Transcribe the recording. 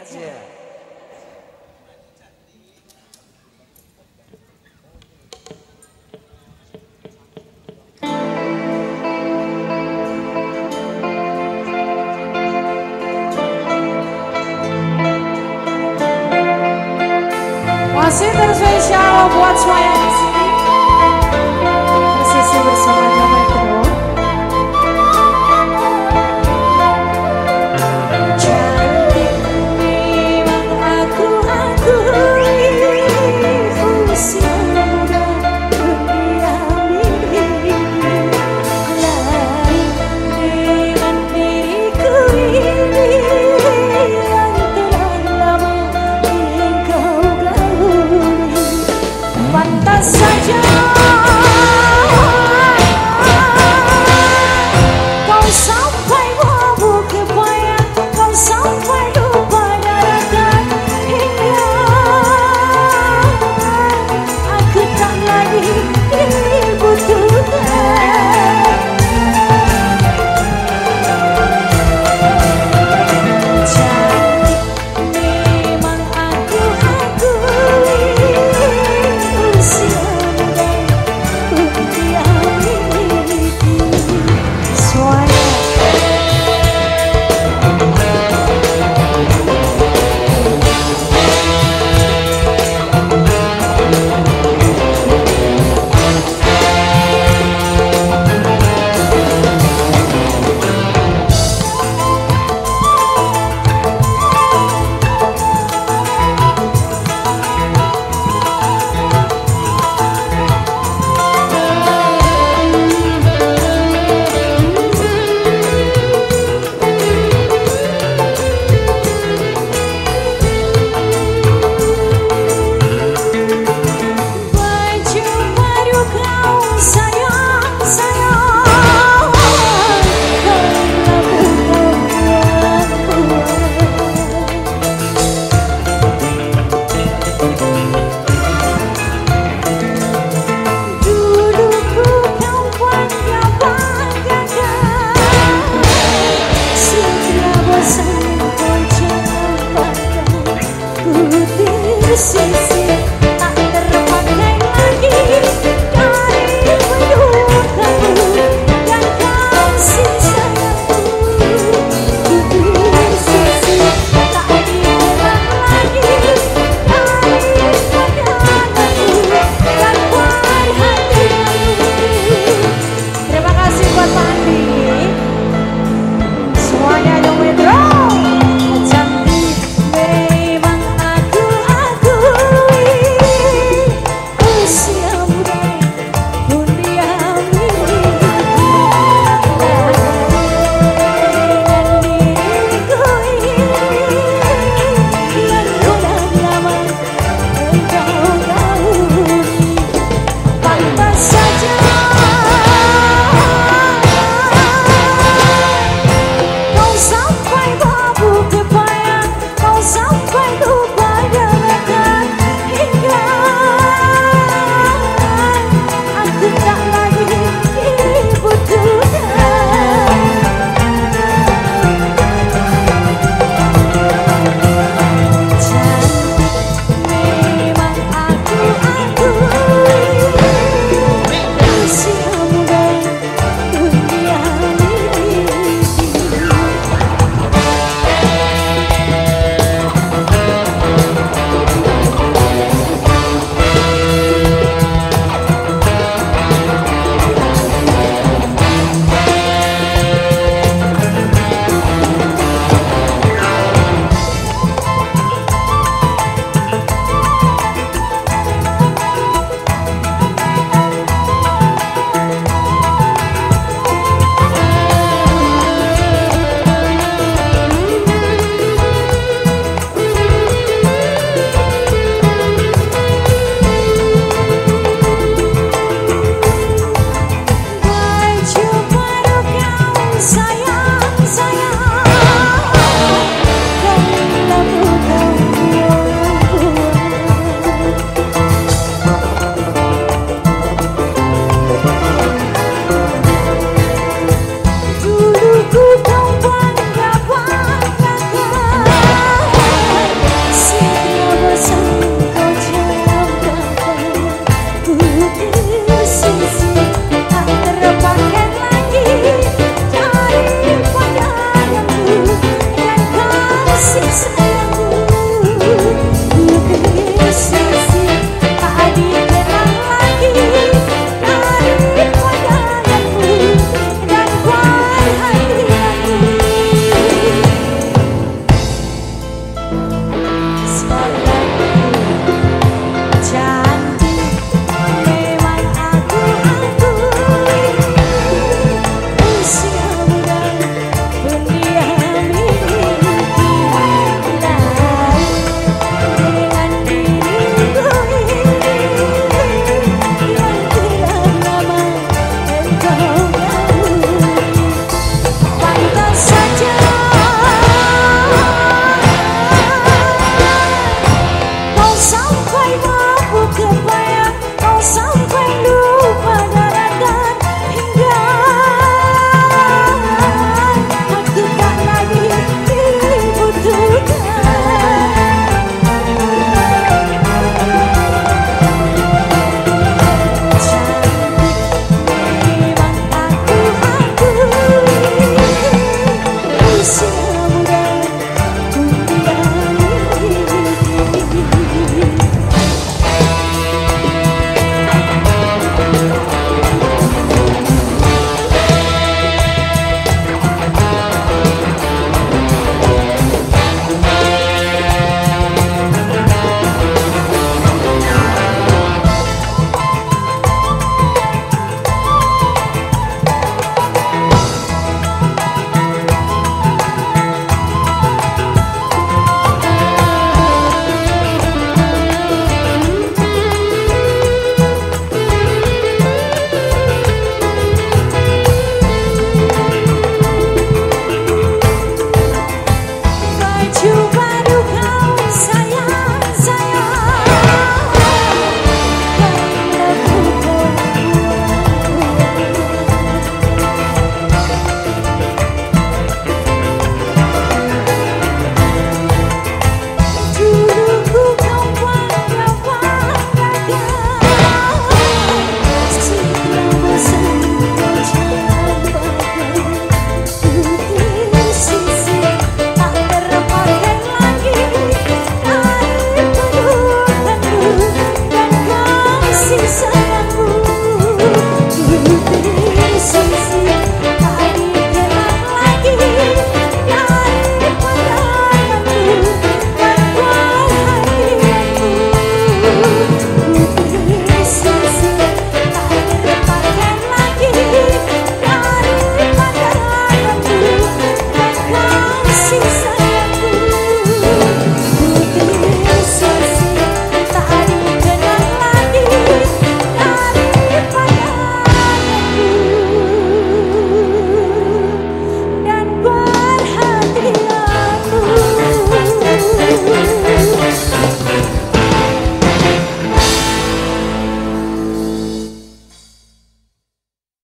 Masih terspesial buat semuanya di sini. Persisi bersama Jamal